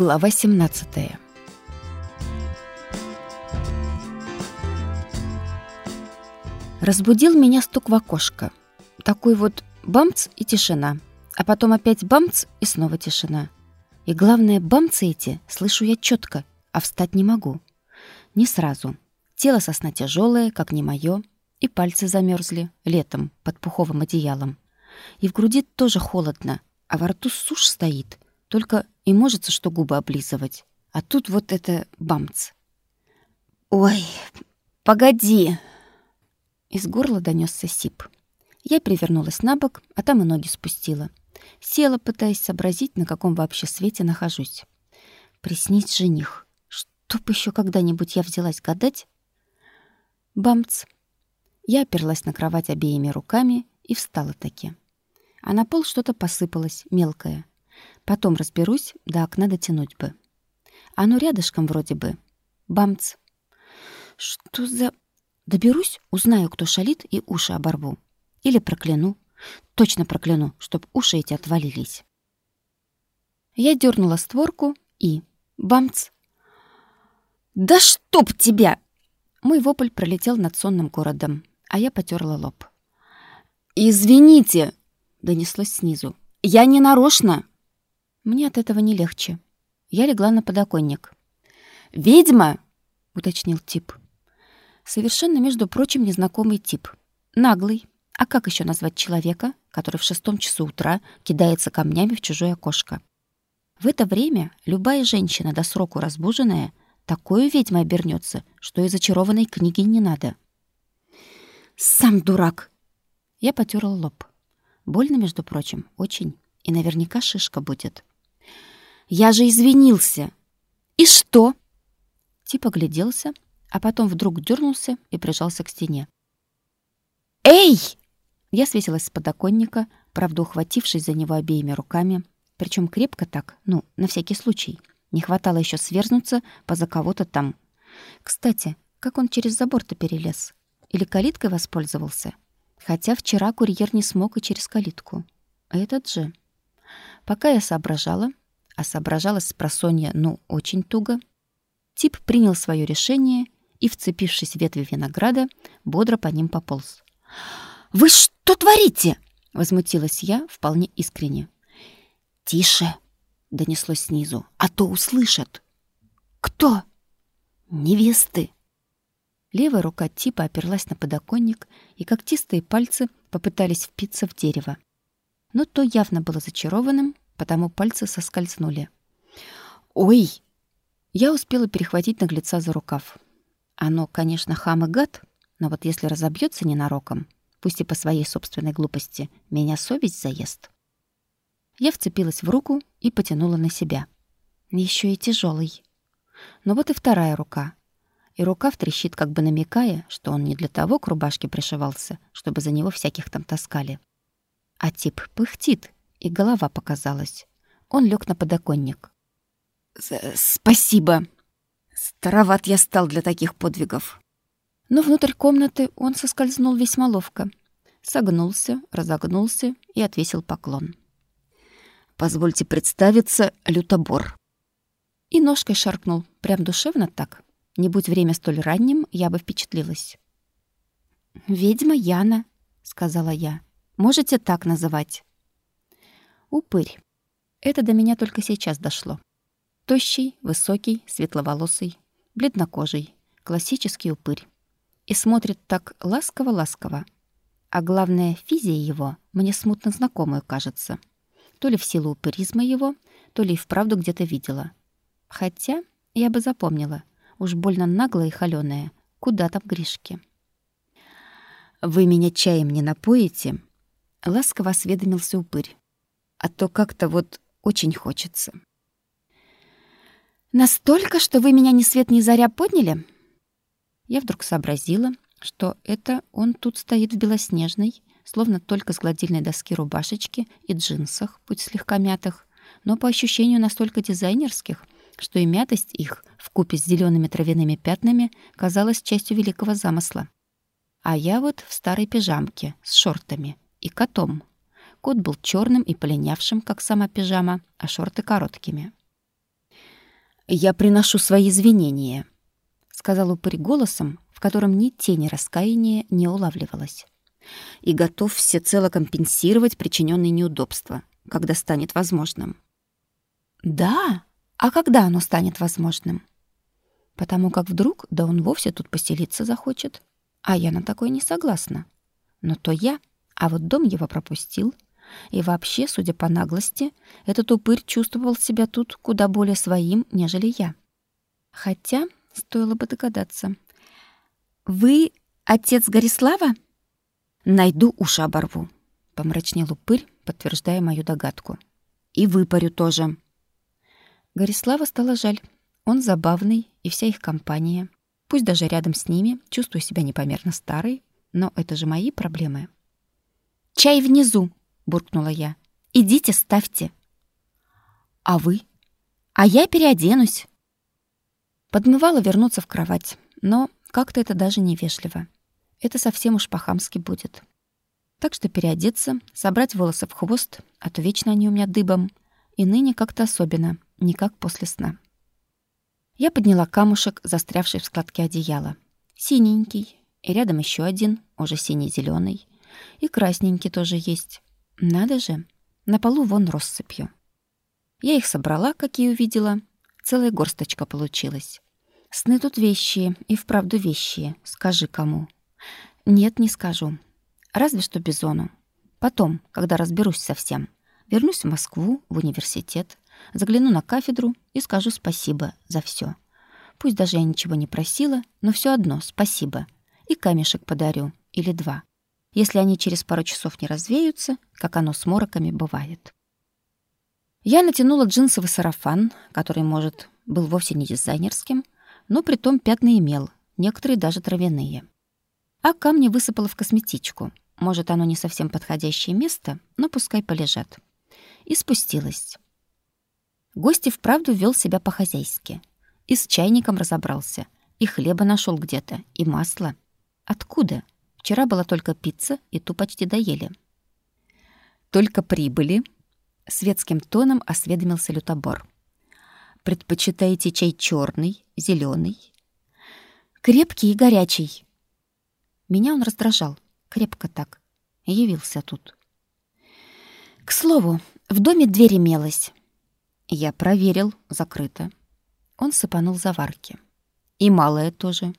Глава 17. Разбудил меня стук в окошко. Такой вот бамц и тишина. А потом опять бамц и снова тишина. И главное, бамцы эти слышу я четко, а встать не могу. Не сразу. Тело сосна тяжелое, как не мое, и пальцы замерзли летом под пуховым одеялом. И в груди тоже холодно, а во рту сушь стоит, только и может что губы облизывать. А тут вот это бамц. «Ой, погоди!» Из горла донесся сип. Я перевернулась на бок, а там и ноги спустила. Села, пытаясь сообразить, на каком вообще свете нахожусь. Приснись жених. Чтоб еще когда-нибудь я взялась гадать. Бамц. Я оперлась на кровать обеими руками и встала таки а на пол что-то посыпалось, мелкое. Потом разберусь, до окна дотянуть бы. Оно рядышком вроде бы. Бамц. Что за... Доберусь, узнаю, кто шалит, и уши оборву. Или прокляну. Точно прокляну, чтоб уши эти отвалились. Я дернула створку и... Бамц. «Да чтоб тебя!» Мой вопль пролетел над сонным городом, а я потерла лоб. «Извините!» донеслось снизу. «Я не нарочно!» Мне от этого не легче. Я легла на подоконник. «Ведьма!» — уточнил тип. Совершенно, между прочим, незнакомый тип. Наглый. А как еще назвать человека, который в шестом часу утра кидается камнями в чужое окошко? В это время любая женщина до сроку разбуженная такой ведьмой обернется, что и зачарованной книги не надо. «Сам дурак!» Я потерла лоб. Больно, между прочим, очень. И наверняка шишка будет. «Я же извинился!» «И что?» Тип огляделся, а потом вдруг дернулся и прижался к стене. «Эй!» Я свесилась с подоконника, правда, ухватившись за него обеими руками, причем крепко так, ну, на всякий случай. Не хватало еще сверзнуться поза кого-то там. Кстати, как он через забор-то перелез? Или калиткой воспользовался? Хотя вчера курьер не смог и через калитку. Этот же. Пока я соображала, а соображалась с просонья, ну, очень туго, тип принял свое решение и, вцепившись в ветви винограда, бодро по ним пополз. «Вы что творите?» — возмутилась я вполне искренне. «Тише!» — донеслось снизу. «А то услышат!» «Кто?» «Невесты!» Левая рука типа оперлась на подоконник, и когтистые пальцы попытались впиться в дерево. Но то явно было зачарованным, потому пальцы соскользнули. «Ой!» Я успела перехватить наглеца за рукав. Оно, конечно, хам и гад, но вот если разобьется ненароком, пусть и по своей собственной глупости, меня совесть заест. Я вцепилась в руку и потянула на себя. Еще и тяжелый. Но вот и вторая рука — и рукав трещит, как бы намекая, что он не для того к рубашке пришивался, чтобы за него всяких там таскали. А тип пыхтит, и голова показалась. Он лег на подоконник. «Спасибо! Староват я стал для таких подвигов!» Но внутрь комнаты он соскользнул весьма ловко. Согнулся, разогнулся и отвесил поклон. «Позвольте представиться, лютобор». И ножкой шаркнул, прям душевно так, не будь время столь ранним, я бы впечатлилась. «Ведьма Яна», — сказала я. «Можете так называть». «Упырь». Это до меня только сейчас дошло. Тощий, высокий, светловолосый, бледнокожий, классический упырь. И смотрит так ласково-ласково. А главное, физия его мне смутно знакомую кажется. То ли в силу упыризма его, то ли и вправду где-то видела. Хотя я бы запомнила, Уж больно наглая и холёная. Куда там Гришки? «Вы меня чаем не напоите?» Ласково осведомился упырь. «А то как-то вот очень хочется». «Настолько, что вы меня ни свет ни заря подняли?» Я вдруг сообразила, что это он тут стоит в белоснежной, словно только с гладильной доски рубашечки и джинсах, путь слегка мятых, но по ощущению настолько дизайнерских, что и мятость их в купе с зелеными травяными пятнами казалась частью великого замысла. А я вот в старой пижамке с шортами и котом. Кот был черным и полинявшим, как сама пижама, а шорты короткими. «Я приношу свои извинения», — сказал упырь голосом, в котором ни тени раскаяния не улавливалось. «И готов всецело компенсировать причиненные неудобства, когда станет возможным». «Да? А когда оно станет возможным?» «Потому как вдруг, да он вовсе тут поселиться захочет. А я на такое не согласна. Но то я, а вот дом его пропустил». И вообще, судя по наглости, этот упырь чувствовал себя тут куда более своим, нежели я. Хотя, стоило бы догадаться. «Вы отец Горислава?» «Найду уши оборву», — помрачнел упырь, подтверждая мою догадку. «И выпарю тоже». Горислава стало жаль. Он забавный, и вся их компания. Пусть даже рядом с ними чувствую себя непомерно старой, но это же мои проблемы. «Чай внизу!» Буркнула я. Идите, ставьте. А вы? А я переоденусь. Подмывала вернуться в кровать, но как-то это даже невежливо. Это совсем уж по-хамски будет. Так что переодеться, собрать волосы в хвост, а то вечно они у меня дыбом, и ныне как-то особенно, не как после сна. Я подняла камушек, застрявший в складке одеяла. Синенький, и рядом еще один, уже синий зеленый и красненький тоже есть. Надо же, на полу вон россыпью. Я их собрала, какие увидела. Целая горсточка получилась. Сны тут вещие, и вправду вещие. Скажи кому. Нет, не скажу. Разве что Бизону. Потом, когда разберусь совсем, вернусь в Москву, в университет, загляну на кафедру и скажу спасибо за все. Пусть даже я ничего не просила, но все одно спасибо. И камешек подарю, или два если они через пару часов не развеются, как оно с мороками бывает. Я натянула джинсовый сарафан, который, может, был вовсе не дизайнерским, но при том пятна имел, некоторые даже травяные. А камни высыпала в косметичку. Может, оно не совсем подходящее место, но пускай полежат. И спустилась. Гость и вправду вел себя по-хозяйски. И с чайником разобрался, и хлеба нашел где-то, и масло. Откуда? Вчера была только пицца, и ту почти доели. Только прибыли. Светским тоном осведомился лютобор. Предпочитаете чай черный, зеленый, крепкий и горячий? Меня он раздражал, крепко так. Явился тут. К слову, в доме дверь имелась. Я проверил, закрыто. Он сыпанул заварки. И малая тоже.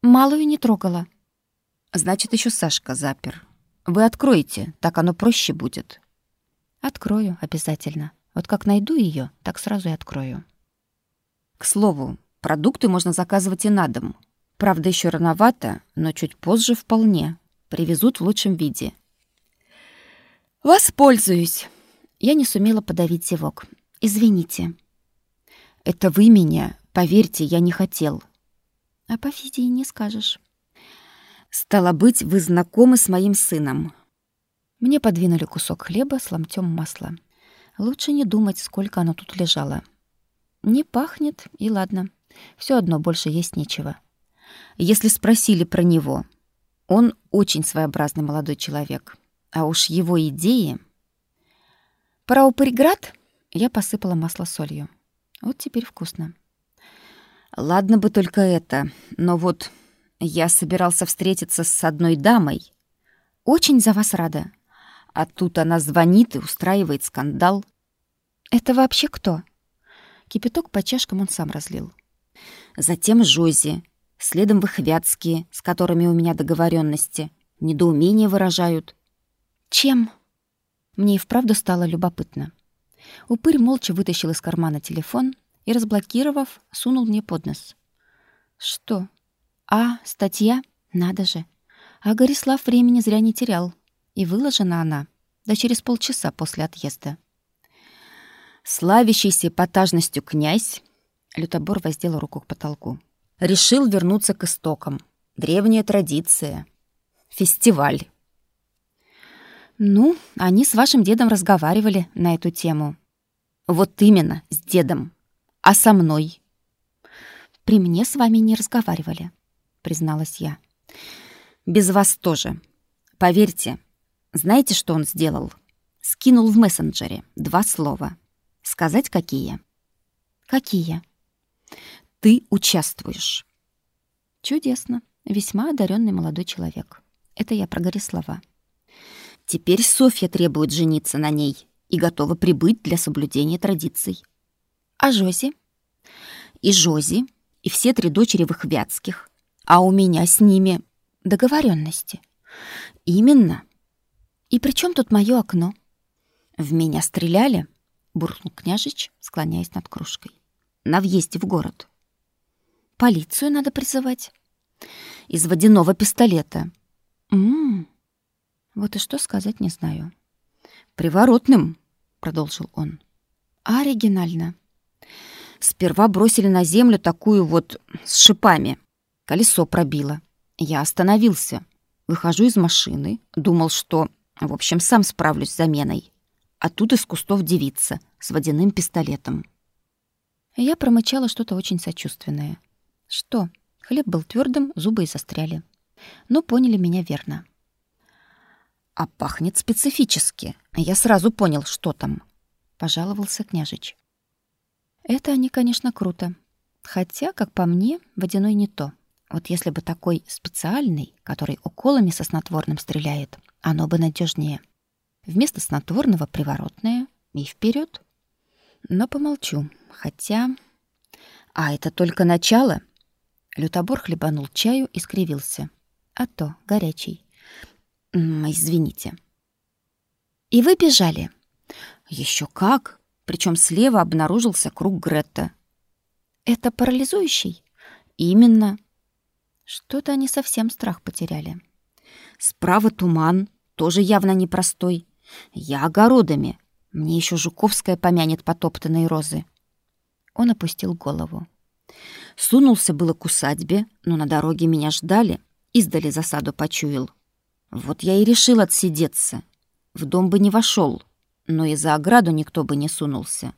Малую не трогала. Значит, еще Сашка запер. Вы откроете, так оно проще будет. Открою обязательно. Вот как найду ее, так сразу и открою. К слову, продукты можно заказывать и на дом. Правда, еще рановато, но чуть позже вполне. Привезут в лучшем виде. Воспользуюсь. Я не сумела подавить зевок. Извините. Это вы меня, поверьте, я не хотел. А по физии не скажешь. Стало быть, вы знакомы с моим сыном. Мне подвинули кусок хлеба с ломтем масла. Лучше не думать, сколько оно тут лежало. Не пахнет, и ладно. Все одно больше есть нечего. Если спросили про него, он очень своеобразный молодой человек. А уж его идеи... Про Упырьград я посыпала масло солью. Вот теперь вкусно. Ладно бы только это, но вот я собирался встретиться с одной дамой. Очень за вас рада. А тут она звонит и устраивает скандал. Это вообще кто? Кипяток по чашкам он сам разлил. Затем Жози, следом Выхвятские, с которыми у меня договоренности, недоумение выражают. Чем? Мне и вправду стало любопытно. Упырь молча вытащил из кармана телефон и, разблокировав, сунул мне под нос. Что, а, статья? Надо же. А Горислав времени зря не терял. И выложена она, да через полчаса после отъезда. Славящийся эпатажностью князь, Лютобор воздел руку к потолку, решил вернуться к истокам. Древняя традиция. Фестиваль. Ну, они с вашим дедом разговаривали на эту тему. Вот именно, с дедом. А со мной? При мне с вами не разговаривали призналась я. Без вас тоже. Поверьте, знаете, что он сделал? Скинул в мессенджере два слова. Сказать какие? Какие? ты участвуешь. Чудесно. Весьма одаренный молодой человек. Это я про Горислава. Теперь Софья требует жениться на ней и готова прибыть для соблюдения традиций. А Жози? И Жози, и все три дочери Выхвятских. А у меня с ними договоренности. Именно. И при чем тут мое окно? В меня стреляли, буркнул княжич, склоняясь над кружкой. На въезде в город. Полицию надо призывать. Из водяного пистолета. М-м. Вот и что сказать не знаю. Приворотным, продолжил он. Оригинально. Сперва бросили на землю такую вот с шипами. Колесо пробило. Я остановился. Выхожу из машины, думал, что, в общем, сам справлюсь с заменой. А тут из кустов девица с водяным пистолетом. Я промычала что-то очень сочувственное. Что? Хлеб был твердым, зубы и застряли. Но поняли меня верно. А пахнет специфически. Я сразу понял, что там, пожаловался княжич. Это они, конечно, круто. Хотя, как по мне, водяной не то. Вот если бы такой специальный, который уколами со снотворным стреляет, оно бы надежнее. Вместо снотворного приворотное и вперед. Но помолчу. Хотя... А это только начало. Лютобор хлебанул чаю и скривился. А то горячий. М -м, извините. И вы бежали? Еще как? Причем слева обнаружился круг Гретта. Это парализующий? Именно. Что-то они совсем страх потеряли. Справа туман, тоже явно непростой. Я огородами. Мне еще Жуковская помянет потоптанные розы. Он опустил голову. Сунулся было к усадьбе, но на дороге меня ждали, издали засаду почуял. Вот я и решил отсидеться. В дом бы не вошел, но и за ограду никто бы не сунулся.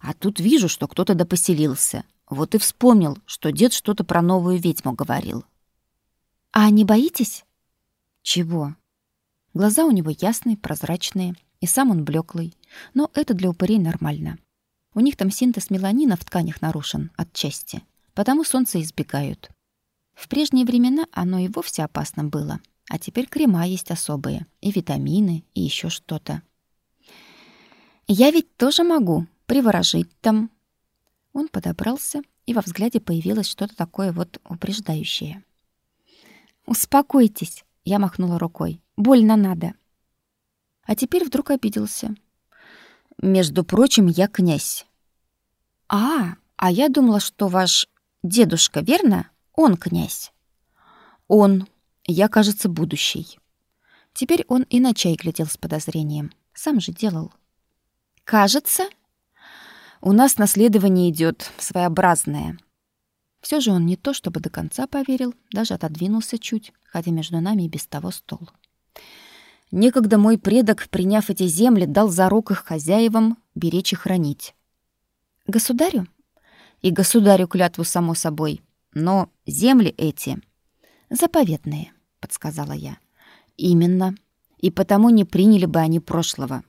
А тут вижу, что кто-то допоселился. Вот и вспомнил, что дед что-то про новую ведьму говорил. «А не боитесь?» «Чего?» Глаза у него ясные, прозрачные, и сам он блеклый. Но это для упырей нормально. У них там синтез меланина в тканях нарушен отчасти, потому солнце избегают. В прежние времена оно и вовсе опасным было, а теперь крема есть особые, и витамины, и еще что-то. «Я ведь тоже могу приворожить там, он подобрался, и во взгляде появилось что-то такое вот упреждающее. «Успокойтесь!» — я махнула рукой. «Больно надо!» А теперь вдруг обиделся. «Между прочим, я князь». «А, а я думала, что ваш дедушка, верно? Он князь». «Он. Я, кажется, будущий». Теперь он и на чай глядел с подозрением. Сам же делал. «Кажется?» У нас наследование идет своеобразное. Все же он не то чтобы до конца поверил, даже отодвинулся чуть, хотя между нами и без того стол. Некогда мой предок, приняв эти земли, дал зарок их хозяевам беречь и хранить. Государю? И государю клятву, само собой. Но земли эти заповедные, подсказала я. Именно. И потому не приняли бы они прошлого.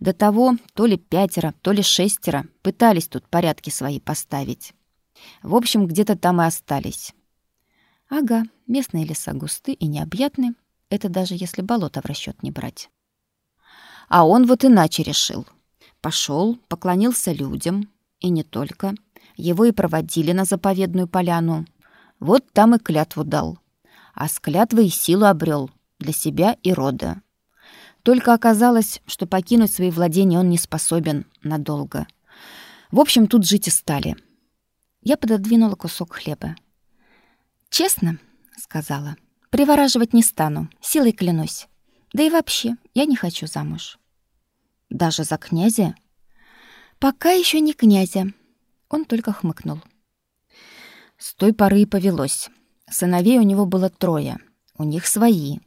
До того то ли пятеро, то ли шестеро пытались тут порядки свои поставить. В общем, где-то там и остались. Ага, местные леса густы и необъятны. Это даже если болото в расчет не брать. А он вот иначе решил. Пошел, поклонился людям, и не только. Его и проводили на заповедную поляну. Вот там и клятву дал. А с клятвой силу обрел для себя и рода. Только оказалось, что покинуть свои владения он не способен надолго. В общем, тут жить и стали. Я пододвинула кусок хлеба. «Честно», — сказала, — «привораживать не стану, силой клянусь. Да и вообще, я не хочу замуж». «Даже за князя?» «Пока еще не князя». Он только хмыкнул. С той поры и повелось. Сыновей у него было трое. У них свои.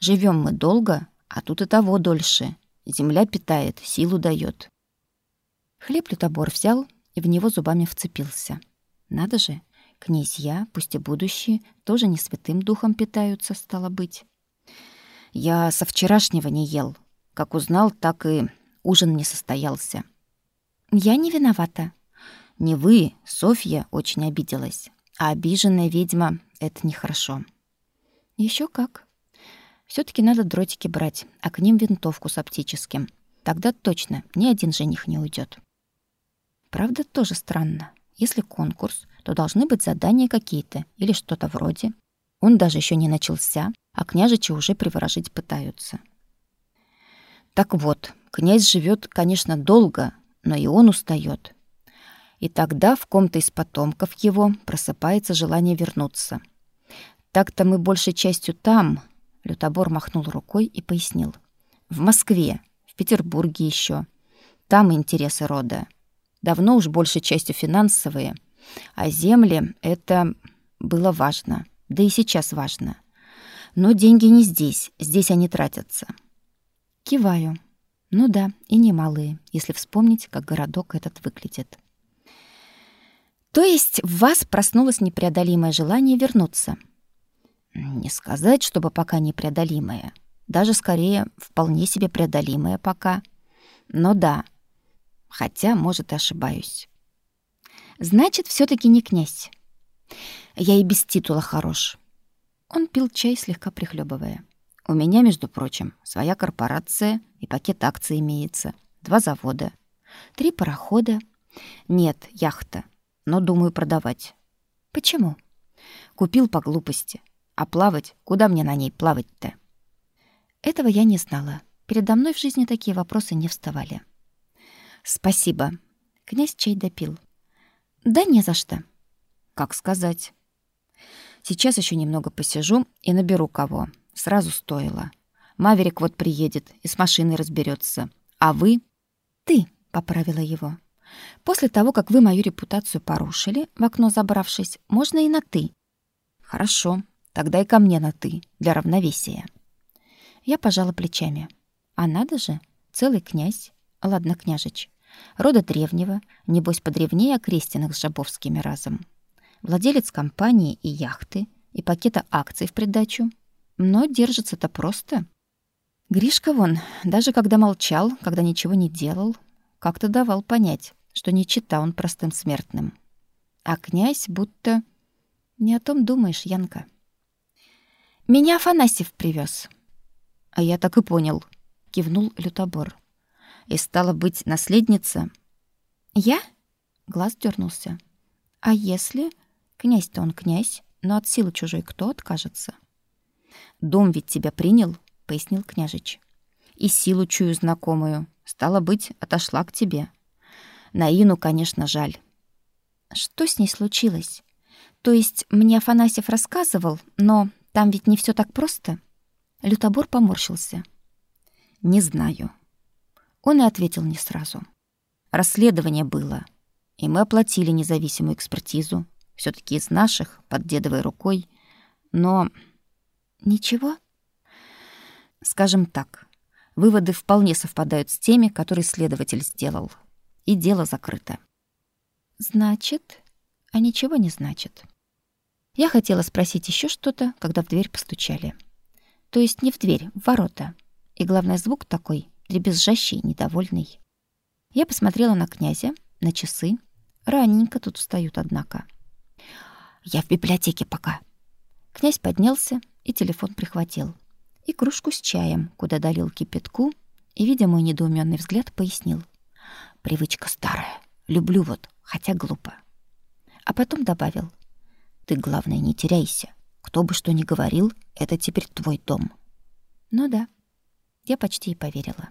Живем мы долго, а тут и того дольше. Земля питает, силу дает. Хлеб лютобор взял и в него зубами вцепился. Надо же, князья, пусть и будущие, тоже не святым духом питаются, стало быть. Я со вчерашнего не ел. Как узнал, так и ужин не состоялся. Я не виновата. Не вы, Софья очень обиделась, а обиженная ведьма — это нехорошо. Еще как. Все таки надо дротики брать, а к ним винтовку с оптическим. Тогда точно ни один жених не уйдет. Правда, тоже странно. Если конкурс, то должны быть задания какие-то или что-то вроде. Он даже еще не начался, а княжичи уже приворожить пытаются. Так вот, князь живет, конечно, долго, но и он устает. И тогда в ком-то из потомков его просыпается желание вернуться. Так-то мы большей частью там, Лютобор махнул рукой и пояснил. В Москве, в Петербурге еще. Там интересы рода. Давно уж большей частью финансовые. А земли — это было важно. Да и сейчас важно. Но деньги не здесь, здесь они тратятся. Киваю. Ну да, и немалые, если вспомнить, как городок этот выглядит. То есть в вас проснулось непреодолимое желание вернуться? Не сказать, чтобы пока непреодолимое. Даже скорее вполне себе преодолимое пока. Но да, хотя, может, и ошибаюсь. Значит, все таки не князь. Я и без титула хорош. Он пил чай, слегка прихлебывая. У меня, между прочим, своя корпорация и пакет акций имеется. Два завода, три парохода. Нет, яхта, но думаю продавать. Почему? Купил по глупости. А плавать? Куда мне на ней плавать-то? Этого я не знала. Передо мной в жизни такие вопросы не вставали. Спасибо. Князь чай допил. Да не за что. Как сказать? Сейчас еще немного посижу и наберу кого. Сразу стоило. Маверик вот приедет и с машиной разберется. А вы? Ты, поправила его. После того, как вы мою репутацию порушили, в окно забравшись, можно и на ты. Хорошо, тогда и ко мне на ты, для равновесия. Я пожала плечами. А надо же, целый князь, ладно, княжич, рода древнего, небось подревнее окрестенных с Жабовскими разом владелец компании и яхты, и пакета акций в придачу. Но держится-то просто. Гришка вон, даже когда молчал, когда ничего не делал, как-то давал понять, что не чита он простым смертным. А князь будто... Не о том думаешь, Янка. Меня Афанасьев привез. А я так и понял, кивнул Лютобор. И стала быть наследница. Я? Глаз дернулся. А если Князь-то он князь, но от силы чужой кто откажется? Дом ведь тебя принял, пояснил княжич. И силу чую знакомую. Стало быть, отошла к тебе. Наину, конечно, жаль. Что с ней случилось? То есть мне Афанасьев рассказывал, но там ведь не все так просто. Лютобор поморщился. Не знаю. Он и ответил не сразу. Расследование было, и мы оплатили независимую экспертизу все таки из наших, под дедовой рукой. Но ничего. Скажем так, выводы вполне совпадают с теми, которые следователь сделал. И дело закрыто. Значит, а ничего не значит. Я хотела спросить еще что-то, когда в дверь постучали. То есть не в дверь, в ворота. И главный звук такой, дребезжащий, недовольный. Я посмотрела на князя, на часы. Раненько тут встают, однако. Я в библиотеке пока. Князь поднялся и телефон прихватил. И кружку с чаем, куда долил кипятку, и, видя мой недоуменный взгляд, пояснил. Привычка старая. Люблю вот, хотя глупо. А потом добавил. Ты, главное, не теряйся. Кто бы что ни говорил, это теперь твой дом. Ну да, я почти и поверила.